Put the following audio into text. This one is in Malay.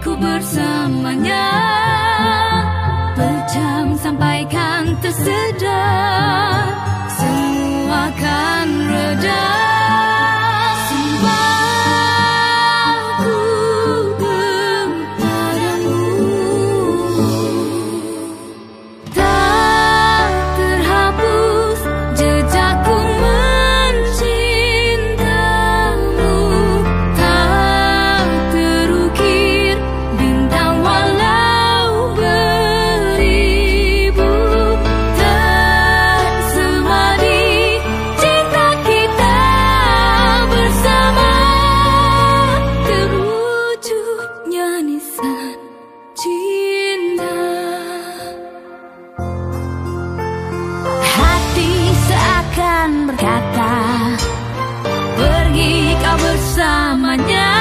ku bersamanya. Pejam sampaikan tersedar. berkata, "Pergi kau bersamanya."